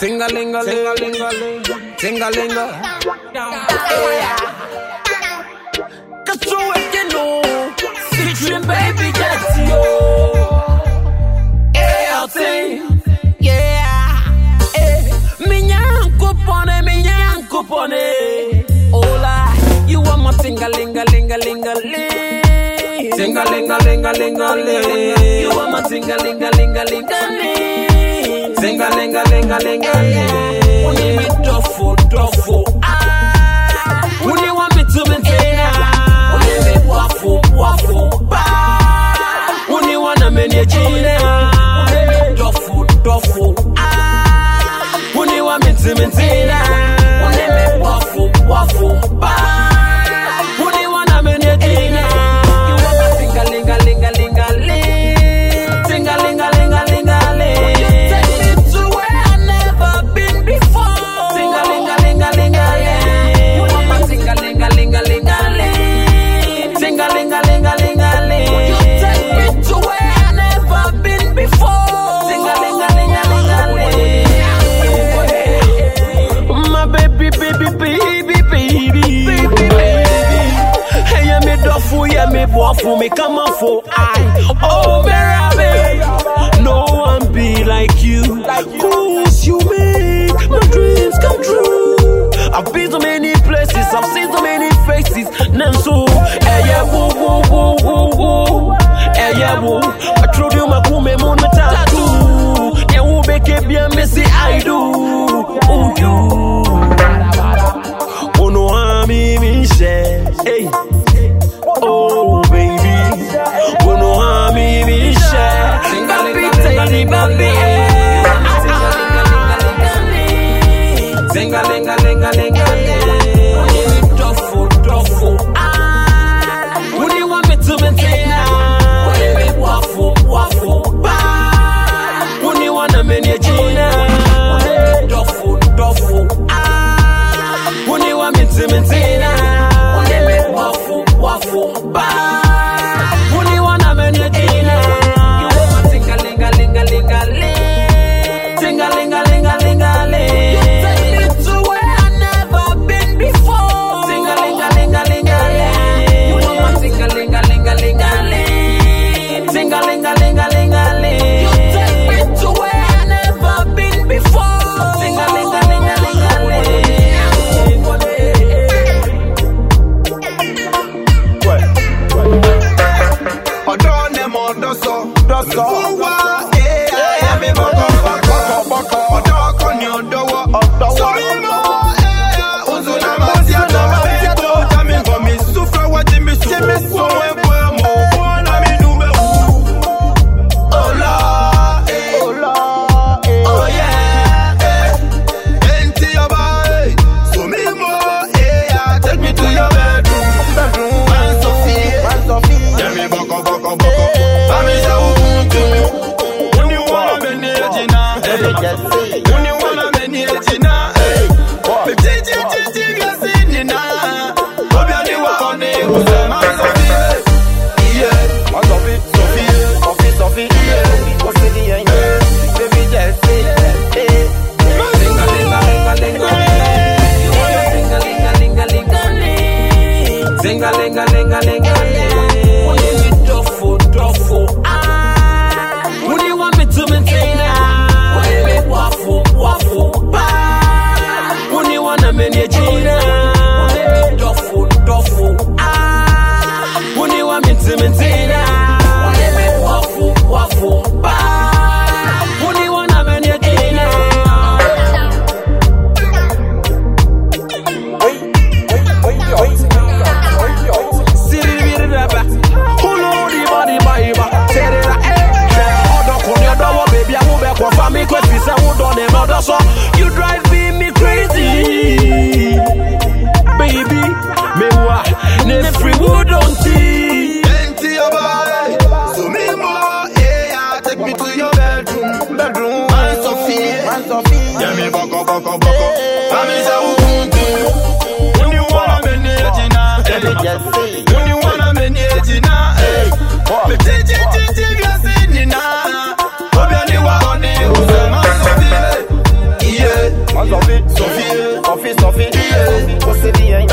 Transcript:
Tingalinga, linga, linga, tingalinga. Ka tsowe keno, featuring baby Jetio. ALT, yeah. Eh, minyan kupone, minyan kupone. Ola, you want my tingalinga. zingalingalingalingale iwe mazingalingalingalingale zingalingalingalingale unemitofotofo you may come out for I. Oh, Merabe, no one be like you. Cause you make my dreams come true. I've been to many places, I've seen so many faces. Nanso, eh, yeah, woo, woo, woo, woo, woo. Eh, yeah, woo. me, baby. That's all, that's all. lenga, lenga, lenga. on them other so You driving me crazy. Baby, me wa Ne free wood on tea So me yeah Take me to your bedroom Bedroom. Man Sophie Man Sophie Yeah me When you wanna Tina Let me resolve. Você me